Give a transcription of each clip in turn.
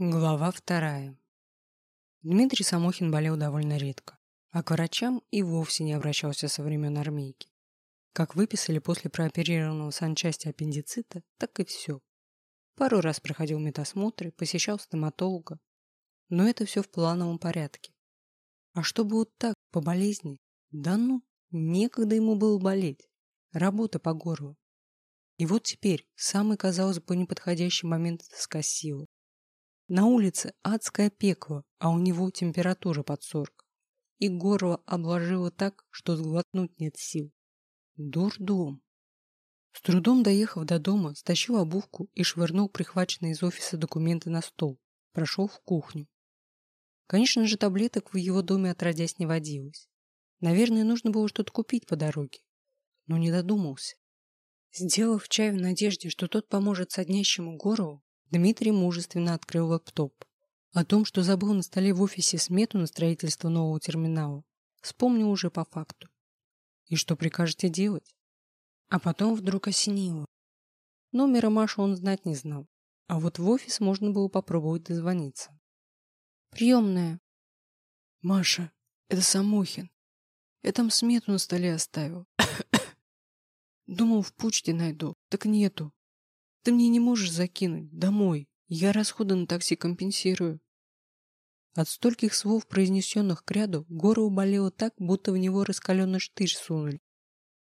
Глава вторая. Дмитрий Самохин болел довольно редко, а к врачам и вовсе не обращался со времен армейки. Как выписали после прооперированного санчасти аппендицита, так и все. Пару раз проходил медосмотры, посещал стоматолога, но это все в плановом порядке. А чтобы вот так, по болезни, да ну, некогда ему было болеть. Работа по горлу. И вот теперь самый, казалось бы, неподходящий момент скосило. На улице адское пекло, а у него температура под сорок. И горло обложило так, что сглотнуть нет сил. Дурдом. С трудом доехав до дома, стащил обувку и швырнул прихваченные из офиса документы на стол. Прошел в кухню. Конечно же, таблеток в его доме отродясь не водилось. Наверное, нужно было что-то купить по дороге. Но не додумался. Сделав чай в надежде, что тот поможет соднящему горлу, Дмитрий мужественно открыл лэптоп. О том, что забыл на столе в офисе смету на строительство нового терминала, вспомнил уже по факту. И что прикажете делать? А потом вдруг осенило. Номера Маши он знать не знал, а вот в офис можно было попробовать дозвониться. «Приемная». «Маша, это Самохин. Я там смету на столе оставил. Думал, в почте найду, так нету. Ты мне не можешь закинуть домой. Я расходы на такси компенсирую. От стольких слов, произнесенных к ряду, горло болело так, будто в него раскаленный штырь сунули.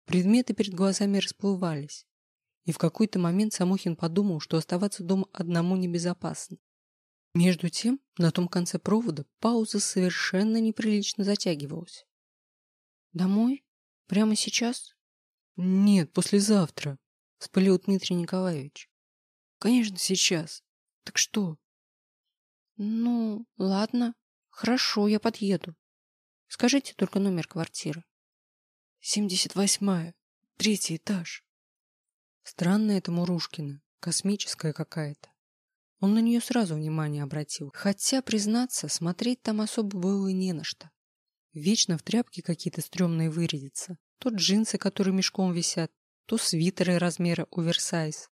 Предметы перед глазами расплывались. И в какой-то момент Самохин подумал, что оставаться дома одному небезопасно. Между тем, на том конце провода пауза совершенно неприлично затягивалась. «Домой? Прямо сейчас?» «Нет, послезавтра», Вспылил Дмитрий Николаевич. Конечно, сейчас. Так что? Ну, ладно. Хорошо, я подъеду. Скажите только номер квартиры. Семьдесят восьмая. Третий этаж. Странная это Мурушкина. Космическая какая-то. Он на нее сразу внимание обратил. Хотя, признаться, смотреть там особо было и не на что. Вечно в тряпке какие-то стрёмные вырядятся. То джинсы, которые мешком висят, то свитеры размера оверсайз.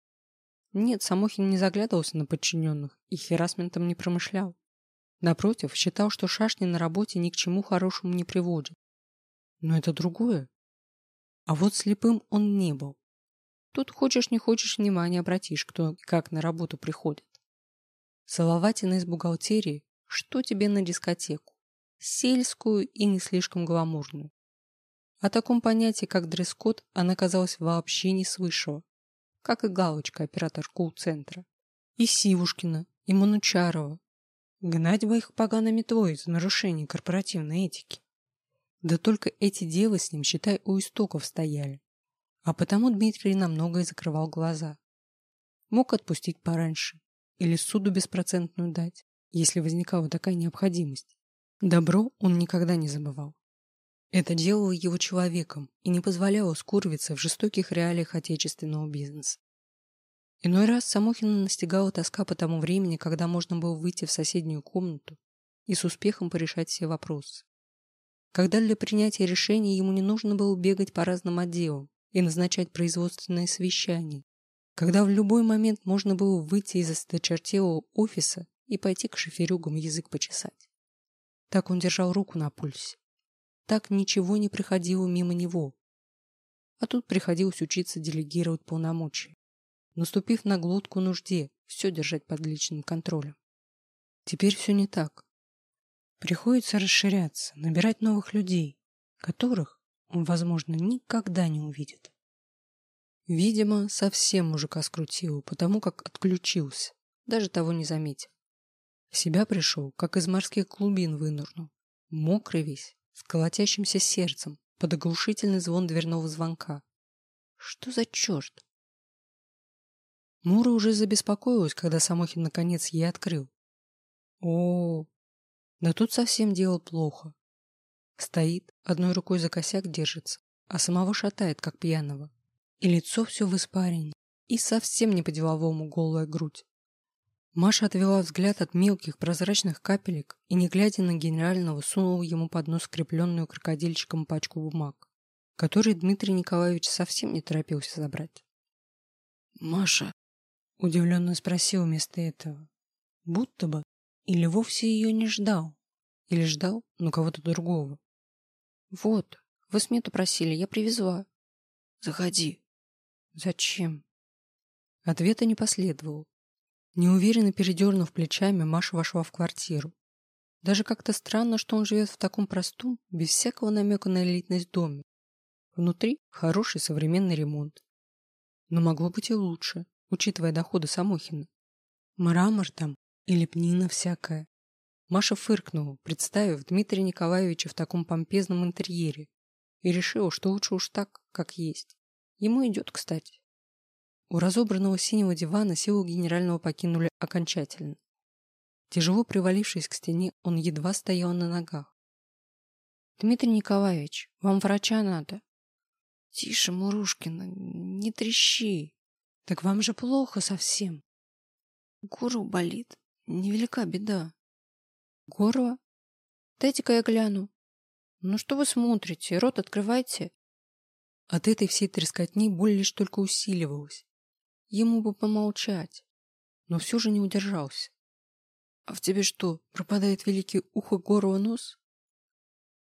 Нет, Самохин не заглядывался на подчиненных и херасментом не промышлял. Напротив, считал, что шашни на работе ни к чему хорошему не приводят. Но это другое. А вот слепым он не был. Тут хочешь не хочешь внимания обратишь, кто и как на работу приходит. Соловатина из бухгалтерии, что тебе на дискотеку? Сельскую и не слишком гламурную. О таком понятии, как дресс-код, она казалась вообще не слышала. Как и галочка оператор кул-центра. И Сивушкина, и Манучарова. Гнать бы их поганой метлой за нарушение корпоративной этики. Да только эти девы с ним, считай, у истоков стояли. А потому Дмитрий на многое закрывал глаза. Мог отпустить пораньше. Или суду беспроцентную дать, если возникала такая необходимость. Добро он никогда не забывал. Это делало его человеком и не позволяло скурвиться в жестоких реалиях отечественного бизнеса. Иной раз Самохина настигала тоска по тому времени, когда можно было выйти в соседнюю комнату и с успехом порешать все вопросы. Когда для принятия решений ему не нужно было бегать по разным отделам и назначать производственные совещания, когда в любой момент можно было выйти из осточертелого офиса и пойти к шоферюгам язык почесать. Так он держал руку на пульсе так ничего не приходило мимо него. А тут приходилось учиться делегировать полномочия, наступив на глотку нужде, все держать под личным контролем. Теперь все не так. Приходится расширяться, набирать новых людей, которых он, возможно, никогда не увидит. Видимо, совсем мужика скрутило, потому как отключился, даже того не заметив. В себя пришел, как из морских глубин вынырнул, мокрый весь, с колотящимся сердцем под оглушительный звон дверного звонка. Что за черт? Мура уже забеспокоилась, когда Самохин наконец ей открыл. О, да тут совсем дело плохо. Стоит, одной рукой за косяк держится, а самого шатает, как пьяного. И лицо все в испарине, и совсем не по-деловому голая грудь. Маша отвела взгляд от мелких прозрачных капелек и, не глядя на генерального, сунула ему под нос скрепленную крокодильчиком пачку бумаг, которые Дмитрий Николаевич совсем не торопился забрать. «Маша?» — удивленно спросил вместо этого. Будто бы. Или вовсе ее не ждал. Или ждал, но кого-то другого. Вот, вы смету просили, я привезла. Заходи. Зачем? Ответа не последовало. Неуверенно передернув плечами, Маша вошла в квартиру. Даже как-то странно, что он живет в таком простом, без всякого намека на элитность доме. Внутри хороший современный ремонт. Но могло быть и лучше, учитывая доходы Самохина. Мрамор там и лепнина всякая. Маша фыркнула, представив Дмитрия Николаевича в таком помпезном интерьере, и решила, что лучше уж так, как есть. Ему идет, кстати. У разобранного синего дивана силу генерального покинули окончательно. Тяжело привалившись к стене, он едва стоял на ногах. «Дмитрий Николаевич, вам врача надо». «Тише, Мурушкина, не трещи. Так вам же плохо совсем». «Горло болит. Невелика беда». «Горло? Дайте-ка я гляну». «Ну что вы смотрите? Рот открывайте». От этой всей трескотни боль лишь только усиливалась. Ему бы помолчать, но все же не удержался. А в тебе что, пропадает великий ухо, горло, нос?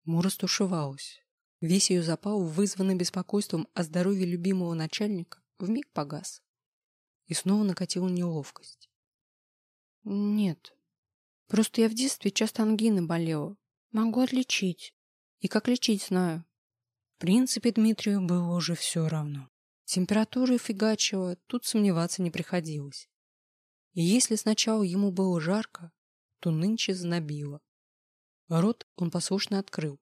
Мура стушевалась. Весь ее запал, вызванный беспокойством о здоровье любимого начальника, вмиг погас. И снова накатила неловкость. Нет, просто я в детстве часто ангины болела. Могу отличить. И как лечить знаю. В принципе, Дмитрию было уже все равно. Температура фигачила, тут сомневаться не приходилось. И если сначала ему было жарко, то нынче знобило. Рот он послушно открыл.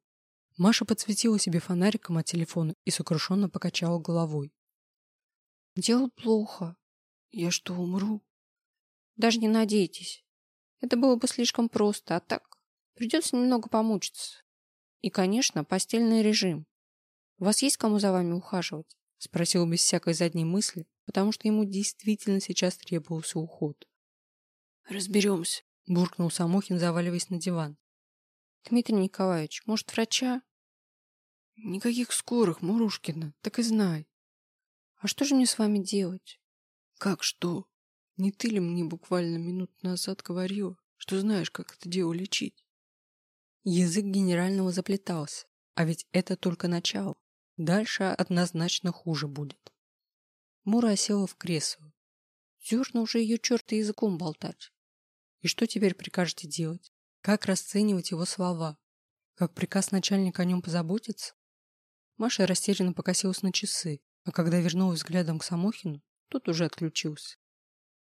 Маша подсветила себе фонариком от телефона и сокрушенно покачала головой. «Дело плохо. Я что, умру?» «Даже не надейтесь. Это было бы слишком просто, а так придется немного помучиться. И, конечно, постельный режим. У вас есть кому за вами ухаживать?» Спросил без всякой задней мысли, потому что ему действительно сейчас требовался уход. «Разберемся», — буркнул Самохин, заваливаясь на диван. «Дмитрий Николаевич, может, врача?» «Никаких скорых, Мурушкина, так и знай». «А что же мне с вами делать?» «Как что? Не ты ли мне буквально минут назад говорила, что знаешь, как это дело лечить?» Язык генерального заплетался, а ведь это только начало. Дальше однозначно хуже будет. Мура села в кресло. Зерна уже ее черта языком болтать. И что теперь прикажете делать? Как расценивать его слова? Как приказ начальника о нем позаботиться? Маша растерянно покосилась на часы, а когда вернулась взглядом к Самохину, тот уже отключился.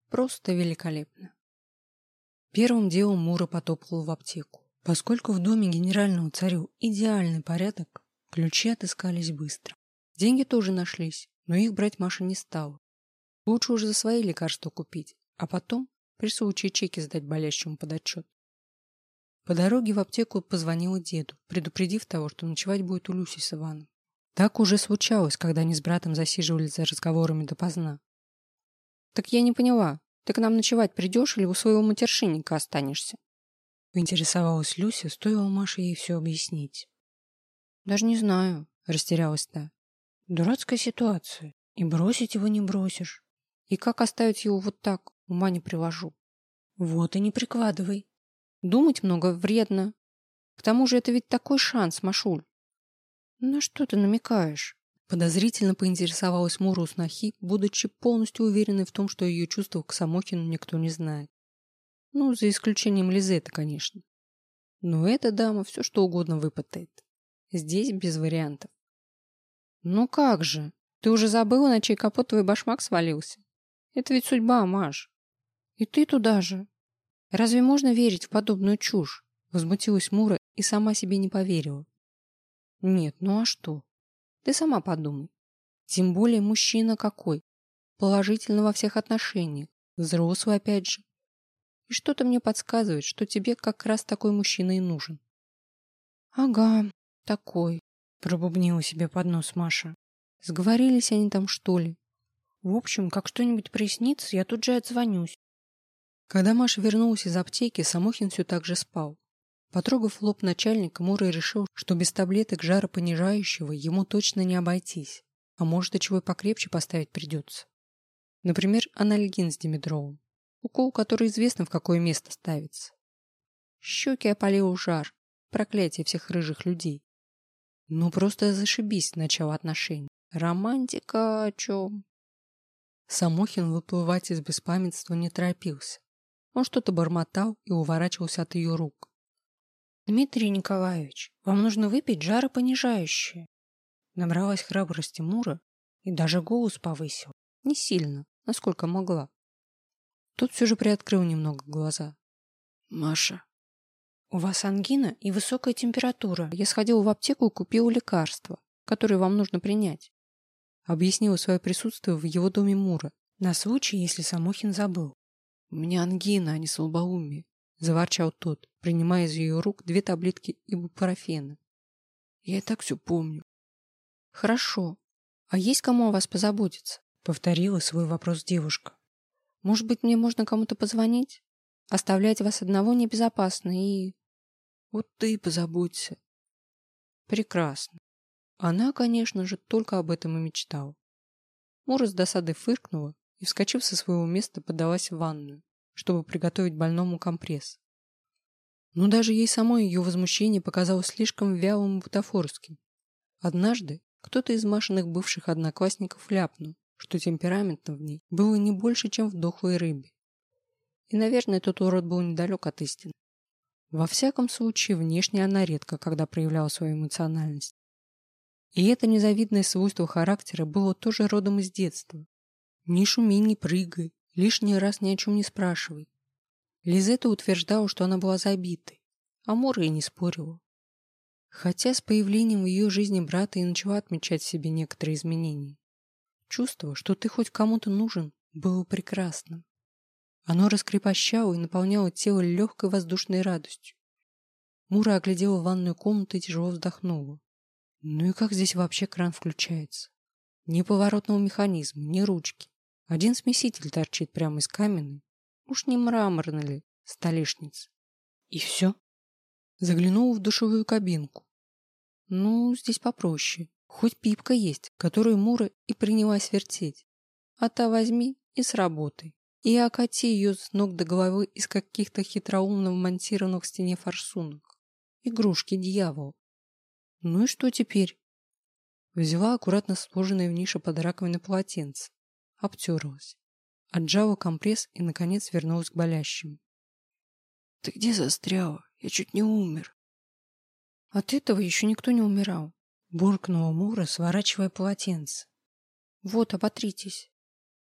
Просто великолепно. Первым делом Мура потопала в аптеку. Поскольку в доме генерального царю идеальный порядок, ключи отыскались быстро. Деньги тоже нашлись, но их брать Маша не стала. Лучше уже за свои лекарства купить, а потом при случае чеки сдать болящему под отчет. По дороге в аптеку позвонила деду, предупредив того, что ночевать будет у Люси с Иваном. Так уже случалось, когда они с братом засиживали за разговорами допоздна. «Так я не поняла, ты к нам ночевать придешь или у своего матершинника останешься?» Поинтересовалась Люся, стоило Маше ей все объяснить. «Даже не знаю», — растерялась та. «Дурацкая ситуация, и бросить его не бросишь. И как оставить его вот так, ума не приложу». «Вот и не прикладывай». «Думать много вредно. К тому же это ведь такой шанс, Машуль». «На что ты намекаешь?» Подозрительно поинтересовалась Мура у снохи, будучи полностью уверенной в том, что ее чувства к Самохину никто не знает. Ну, за исключением Лизеты, конечно. Но эта дама все что угодно выпытает. Здесь без вариантов. Ну как же? Ты уже забыла, на чей капот твой башмак свалился? Это ведь судьба, Маш. И ты туда же. Разве можно верить в подобную чушь? Возмутилась Мура и сама себе не поверила. Нет, ну а что? Ты сама подумай. Тем более мужчина какой. Положительно во всех отношениях. Взрослый опять же. И что-то мне подсказывает, что тебе как раз такой мужчина и нужен. Ага, такой, пробубнила себе под нос Маша. Сговорились они там, что ли? В общем, как что-нибудь прояснится, я тут же отзвонюсь. Когда Маша вернулась из аптеки, Самохин все так же спал. Потрогав лоб начальника, Мура решил, что без таблеток жаропонижающего ему точно не обойтись, а может и чего покрепче поставить придется. Например, анальгин с димедровым. Укол, который известно в какое место ставится. Щеки опалил жар. Проклятие всех рыжих людей. Ну просто зашибись начало отношений. Романтика о чем? Самохин выплывать из беспамятства не торопился. Он что-то бормотал и уворачивался от ее рук. «Дмитрий Николаевич, вам нужно выпить жаропонижающее». Набралась храбрости Мура и даже голос повысил. Не сильно, насколько могла. Тут все же приоткрыл немного глаза. «Маша». «У вас ангина и высокая температура. Я сходил в аптеку и купил лекарства, которые вам нужно принять». Объяснила свое присутствие в его доме Мура, на случай, если Самохин забыл. «У меня ангина, а не слабоумие», — заворчал тот, принимая из ее рук две таблетки ибупрофена. «Я и так все помню». «Хорошо. А есть кому о вас позаботиться?» — повторила свой вопрос девушка. «Может быть, мне можно кому-то позвонить? Оставлять вас одного небезопасно и...» «Вот ты позаботься». «Прекрасно. Она, конечно же, только об этом и мечтала. Мура с досадой фыркнула и, вскочив со своего места, подалась в ванную, чтобы приготовить больному компресс. Но даже ей самой ее возмущение показалось слишком вялым и бутафорским. Однажды кто-то из Машиных бывших одноклассников ляпнул, что темпераментом в ней было не больше, чем в дохлой рыбе. И, наверное, тот урод был недалек от истины. Во всяком случае, внешне она редко когда проявляла свою эмоциональность. И это незавидное свойство характера было тоже родом из детства. Не шуми, не прыгай, лишний раз ни о чем не спрашивай. Лизетта утверждала, что она была забитой, а Мора и не спорила. Хотя с появлением в ее жизни брата и начала отмечать в себе некоторые изменения. Чувство, что ты хоть кому-то нужен, было прекрасным. Оно раскрепощало и наполняло тело легкой воздушной радостью. Мура оглядела ванную комнату и тяжело вздохнула. Ну и как здесь вообще кран включается? Ни поворотного механизма, ни ручки. Один смеситель торчит прямо из каменной. Уж не мраморной ли столешницы. И все. Заглянула в душевую кабинку. Ну, здесь попроще. Хоть пипка есть, которую Мура и принялась вертеть. А та возьми и сработай. И окати ее с ног до головы из каких-то хитроумно вмонтированных в стене форсунок. Игрушки дьявол. Ну и что теперь? Взяла аккуратно сложенное в нише под раковиной полотенце. Обтерлась. Отжала компресс и, наконец, вернулась к болящему. «Ты где застряла? Я чуть не умер». «От этого еще никто не умирал», — буркнула Мура, сворачивая полотенце. «Вот, оботритесь.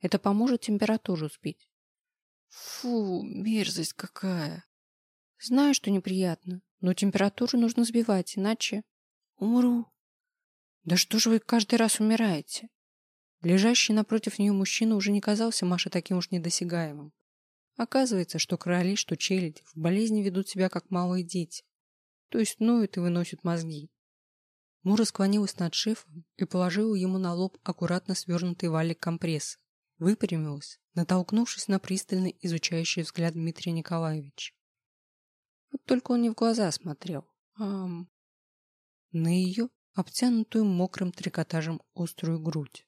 Это поможет температуру сбить». «Фу, мерзость какая!» «Знаю, что неприятно, но температуру нужно сбивать, иначе...» Умру. Да что же вы каждый раз умираете? Лежащий напротив нее мужчина уже не казался Маше таким уж недосягаемым. Оказывается, что короли, что челядь в болезни ведут себя как малые дети. То есть ноют и выносят мозги. Мура склонилась над шефом и положила ему на лоб аккуратно свернутый валик компресса. Выпрямилась, натолкнувшись на пристальный изучающий взгляд Дмитрия Николаевича. Вот только он не в глаза смотрел, а на ее обтянутую мокрым трикотажем острую грудь.